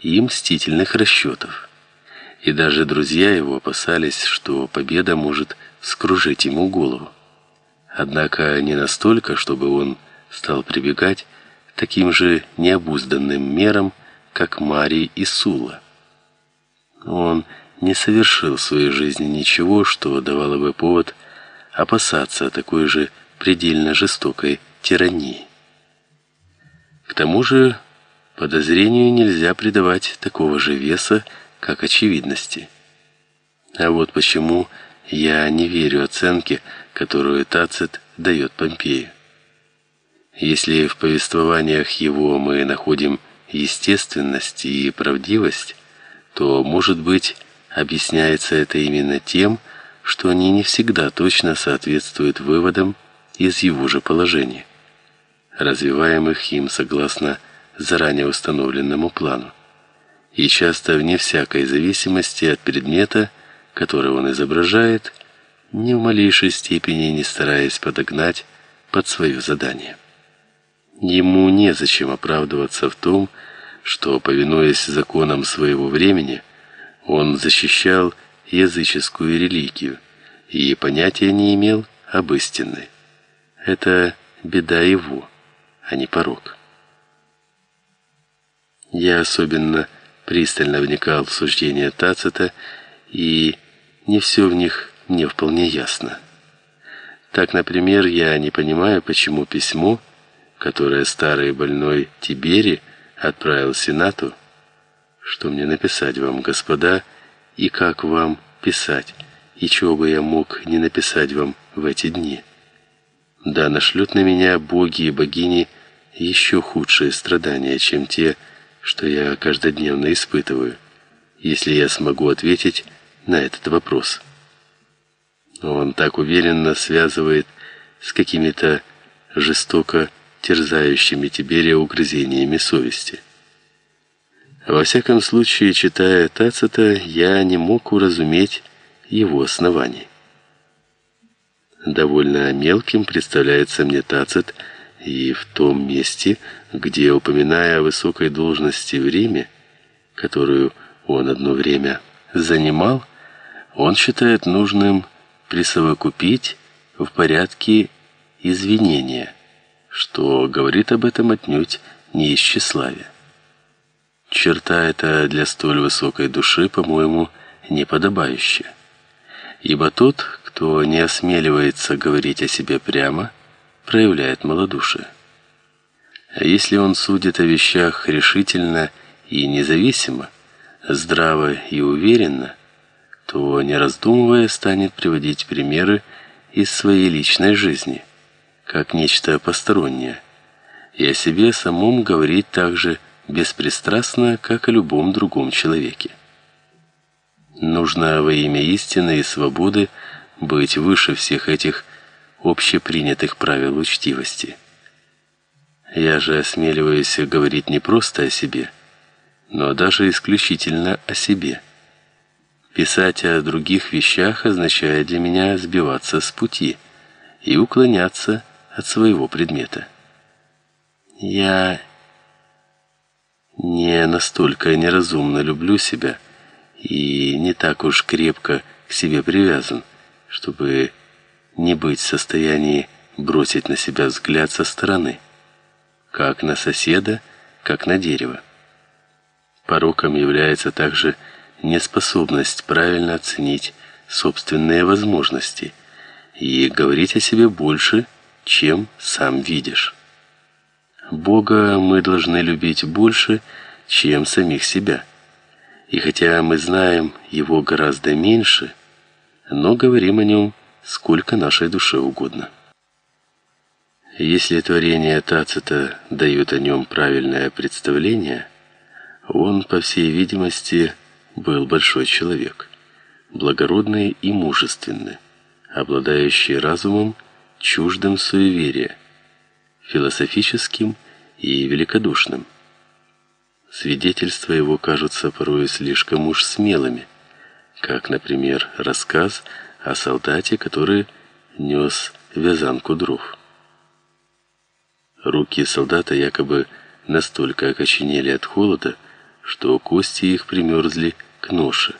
и мстительных расчетов. И даже друзья его опасались, что победа может скружить ему голову. Однако не настолько, чтобы он стал прибегать к таким же необузданным мерам, как Марий и Сула. Он не совершил в своей жизни ничего, что давало бы повод опасаться такой же предельно жестокой тирании. К тому же подозрению нельзя придавать такого же веса, как очевидности. А вот почему я не верю оценке, которую Тацит дает Помпею. Если в повествованиях его мы находим естественность и правдивость, то, может быть, объясняется это именно тем, что они не всегда точно соответствуют выводам из его же положения, развиваемых им согласно заранее установленному плану, и часто вне всякой зависимости от предмета, который он изображает, ни в малейшей степени не стараясь подогнать под свое задание. Ему незачем оправдываться в том, что, повинуясь законам своего времени, он защищал языческую религию и понятия не имел об истинной. Это беда его, а не порок. Я особенно пристально вникал в суждения Тацита, и не все в них мне вполне ясно. Так, например, я не понимаю, почему письмо которое старый больной Тибери отправил Сенату, что мне написать вам, господа, и как вам писать, и чего бы я мог не написать вам в эти дни. Да, нашлют на меня боги и богини еще худшие страдания, чем те, что я каждодневно испытываю, если я смогу ответить на этот вопрос. Он так уверенно связывает с какими-то жестоко терзающими Тиберия угрызениями совести. Во всяком случае, читая Тацита, я не мог уразуметь его оснований. Довольно мелким представляется мне Тацит и в том месте, где, упоминая о высокой должности в Риме, которую он одно время занимал, он считает нужным присовокупить в порядке извинения – что говорит об этом отнюдь не из тщеславия. Черта эта для столь высокой души, по-моему, неподобающая. Ибо тот, кто не осмеливается говорить о себе прямо, проявляет малодушие. А если он судит о вещах решительно и независимо, здраво и уверенно, то, не раздумывая, станет приводить примеры из своей личной жизни – как нечто постороннее, и о себе самом говорить так же беспристрастно, как о любом другом человеке. Нужно во имя истины и свободы быть выше всех этих общепринятых правил учтивости. Я же осмеливаюсь говорить не просто о себе, но даже исключительно о себе. Писать о других вещах означает для меня сбиваться с пути и уклоняться от своего предмета. Я не настолько неразумно люблю себя и не так уж крепко к себе привязан, чтобы не быть в состоянии бросить на себя взгляд со стороны, как на соседа, как на дерево. Пороком является также неспособность правильно оценить собственные возможности и говорить о себе больше, чем сам видишь. Бога мы должны любить больше, чем самих себя. И хотя мы знаем его гораздо меньше, но говорим о нем сколько нашей душе угодно. Если творение Тацита дает о нем правильное представление, он, по всей видимости, был большой человек, благородный и мужественный, обладающий разумом чуждым суеверия, философическим и великодушным. Свидетельства его кажутся порой слишком уж смелыми, как, например, рассказ о солдате, который нес вязанку дров. Руки солдата якобы настолько окоченели от холода, что кости их примерзли к ноше.